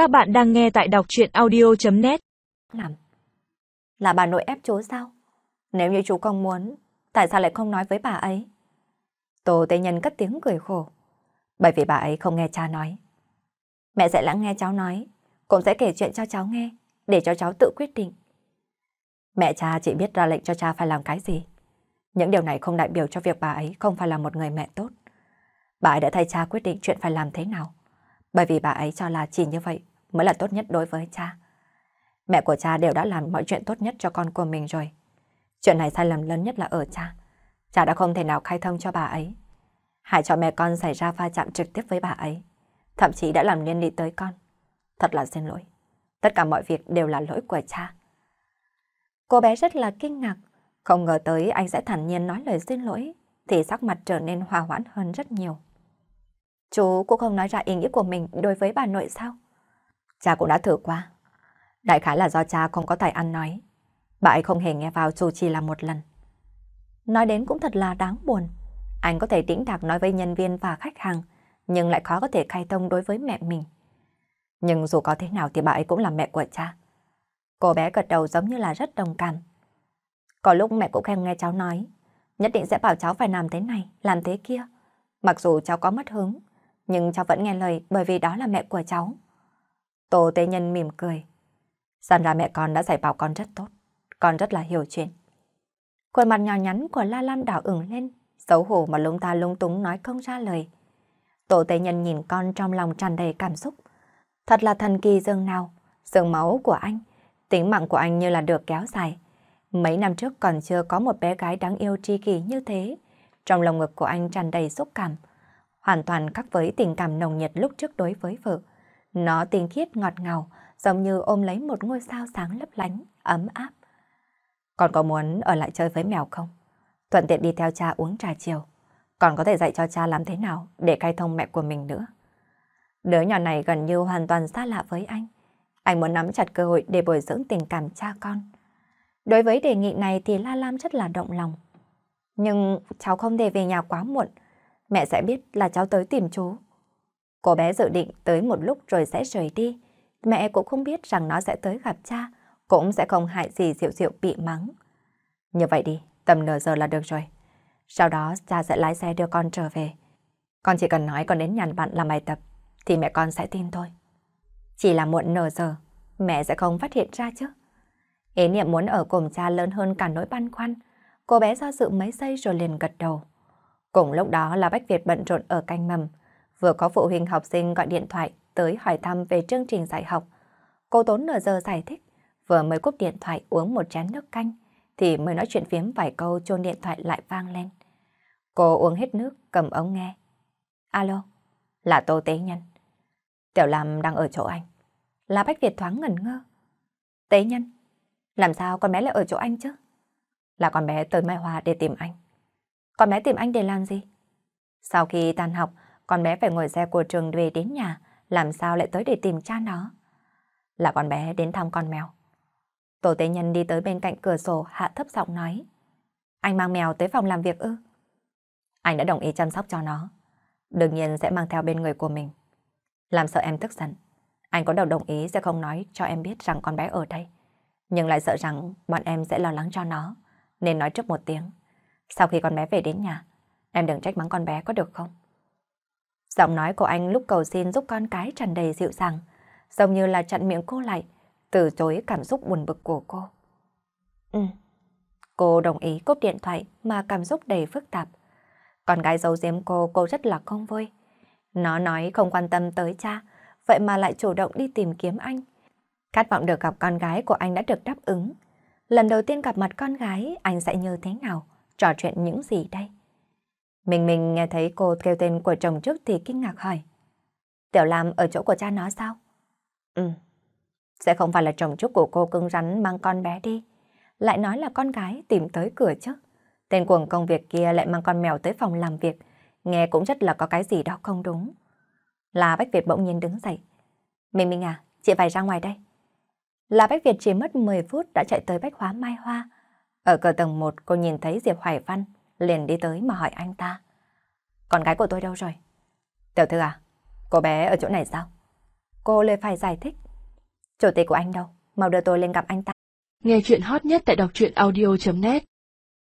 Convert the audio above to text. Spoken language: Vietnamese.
Các bạn đang nghe tại đọc chuyện audio.net Làm Là bà nội ép chú sao? Nếu như chú không muốn, tại sao lại không nói với bà ấy? Tô Tây Nhân cất tiếng cười khổ. Bởi vì bà ấy không nghe cha nói. Mẹ sẽ lắng nghe cháu nói, cũng sẽ kể chuyện cho cháu nghe, để cho cháu tự quyết định. Mẹ cha chỉ biết ra lệnh cho cha phải làm cái gì. Những điều này không đại biểu cho việc bà ấy không phải là một người mẹ tốt. Bà ấy đã thay cha quyết định chuyện phải làm thế nào. Bởi vì bà ấy cho là chỉ như vậy mới là tốt nhất đối với cha. Mẹ của cha đều đã làm mọi chuyện tốt nhất cho con của mình rồi. Chuyện này sai lầm lớn nhất là ở cha. Cha đã không thể nào khai thông cho bà ấy. Hại cho mẹ con xảy ra va chạm trực tiếp với bà ấy. Thậm chí đã làm liên lụy tới con. Thật là xin lỗi. Tất cả mọi việc đều là lỗi của cha. Cô bé rất là kinh ngạc. Không ngờ tới anh sẽ thản nhiên nói lời xin lỗi. Thì sắc mặt trở nên hòa hoãn hơn rất nhiều. Chú cũng không nói ra ý nghĩa của mình đối với bà nội sao? Cha cũng đã thử qua. Đại khái là do cha không có tài ăn nói. Bà ấy không hề nghe vào dù chỉ là một lần. Nói đến cũng thật là đáng buồn. Anh có thể tĩnh đạc nói với nhân viên và khách hàng, nhưng lại khó có thể khai thông đối với mẹ mình. Nhưng dù có thế nào thì bà ấy cũng là mẹ của cha. Cô bé gật đầu giống như là rất đồng cảm. Có lúc mẹ cũng khen nghe cháu nói, nhất định sẽ bảo cháu phải làm thế này, làm thế kia. Mặc dù cháu có mất hứng, nhưng cháu vẫn nghe lời bởi vì đó là mẹ của cháu. Tô Tế Nhân mỉm cười. Xem ra mẹ con đã dạy bảo con rất tốt, con rất là hiểu chuyện. Khuôn mặt nhỏ nhắn của La Lam đảo ửng lên, xấu hổ mà lúng ta lung túng nói không ra lời. Tổ Tế Nhân nhìn con trong lòng tràn đầy cảm xúc. Thật là thần kỳ dường nào, dường máu của anh, tính mạng của anh như là được kéo dài. Mấy năm trước còn chưa có một bé gái đáng yêu tri kỷ như thế. Trong lòng ngực của anh tràn đầy xúc cảm, hoàn toàn khác với tình cảm nồng nhiệt lúc trước đối với vợ. Nó tinh khiết ngọt ngào, giống như ôm lấy một ngôi sao sáng lấp lánh, ấm áp. Con có muốn ở lại chơi với mèo không? Thuận tiện đi theo cha uống trà chiều. Còn có thể dạy cho cha làm thế nào để khai thông mẹ của mình nữa. Đứa nhỏ này gần như hoàn toàn xa lạ với anh. Anh muốn nắm chặt cơ hội để bồi dưỡng tình cảm cha con. Đối với đề nghị này thì La Lam rất là động lòng. Nhưng cháu không thể về nhà quá muộn. Mẹ sẽ biết là cháu tới tìm chú. Cô bé dự định tới một lúc rồi sẽ rời đi. Mẹ cũng không biết rằng nó sẽ tới gặp cha, cũng sẽ không hại gì Diệu Diệu bị mắng. Như vậy đi, tầm nửa giờ là được rồi. Sau đó cha sẽ lái xe đưa con trở về. Con chỉ cần nói con đến nhàn bạn làm bài tập, thì mẹ con sẽ tin thôi. Chỉ là muộn nửa giờ, mẹ sẽ không phát hiện ra chứ. Ý niệm muốn ở cùng cha lớn hơn cả nỗi băn khoăn. Cô bé do dự mấy giây rồi liền gật đầu. Cùng lúc đó là Bách Việt bận rộn ở canh mầm. Vừa có phụ huynh học sinh gọi điện thoại tới hỏi thăm về chương trình dạy học. Cô tốn nửa giờ giải thích, vừa mới cúp điện thoại uống một chén nước canh, thì mới nói chuyện phiếm vài câu chôn điện thoại lại vang lên. Cô uống hết nước, cầm ống nghe. Alo, là Tô Tế Nhân. Tiểu Lam đang ở chỗ anh. Là Bách Việt thoáng ngẩn ngơ. Tế Nhân, làm sao con bé lại ở chỗ anh chứ? Là con bé tới Mai Hòa để tìm anh. Con bé tìm anh để làm gì? Sau khi tan học, con bé phải ngồi xe của trường về đến nhà, làm sao lại tới để tìm cha nó? Là con bé đến thăm con mèo. Tổ tế nhân đi tới bên cạnh cửa sổ hạ thấp giọng nói. Anh mang mèo tới phòng làm việc ư? Anh đã đồng ý chăm sóc cho nó. Đương nhiên sẽ mang theo bên người của mình. Làm sợ em tức giận. Anh có đầu đồng ý sẽ không nói cho em biết rằng con bé ở đây. Nhưng lại sợ rằng bọn em sẽ lo lắng cho nó. Nên nói trước một tiếng. Sau khi con bé về đến nhà, em đừng trách mắng con bé có được không? Giọng nói của anh lúc cầu xin giúp con cái tràn đầy dịu dàng, giống như là chặn miệng cô lại, từ chối cảm xúc buồn bực của cô. Ừ. Cô đồng ý cúp điện thoại mà cảm xúc đầy phức tạp. Con gái giấu giếm cô, cô rất là không vui. Nó nói không quan tâm tới cha, vậy mà lại chủ động đi tìm kiếm anh. Khát vọng được gặp con gái của anh đã được đáp ứng. Lần đầu tiên gặp mặt con gái, anh sẽ như thế nào? Trò chuyện những gì đây? Mình mình nghe thấy cô kêu tên của chồng trước thì kinh ngạc hỏi. Tiểu Lam ở chỗ của cha nó sao? Ừ. Sẽ không phải là chồng trước của cô cưng rắn mang con bé đi. Lại nói là con gái tìm tới cửa chứ. Tên cuồng công việc kia lại mang con mèo tới phòng làm việc. Nghe cũng rất là có cái gì đó không đúng. Là Bách Việt bỗng nhiên đứng dậy. Mình mình à, chị phải ra ngoài đây. Là Bách Việt chỉ mất 10 phút đã chạy tới Bách Hóa Mai Hoa. Ở cửa tầng 1 cô nhìn thấy Diệp Hoài Văn liền đi tới mà hỏi anh ta. Con gái của tôi đâu rồi? Tiểu thư à, cô bé ở chỗ này sao? Cô Lê phải giải thích. Chủ tịch của anh đâu? Mau đưa tôi lên gặp anh ta. Nghe chuyện hot nhất tại đọc truyện audio.net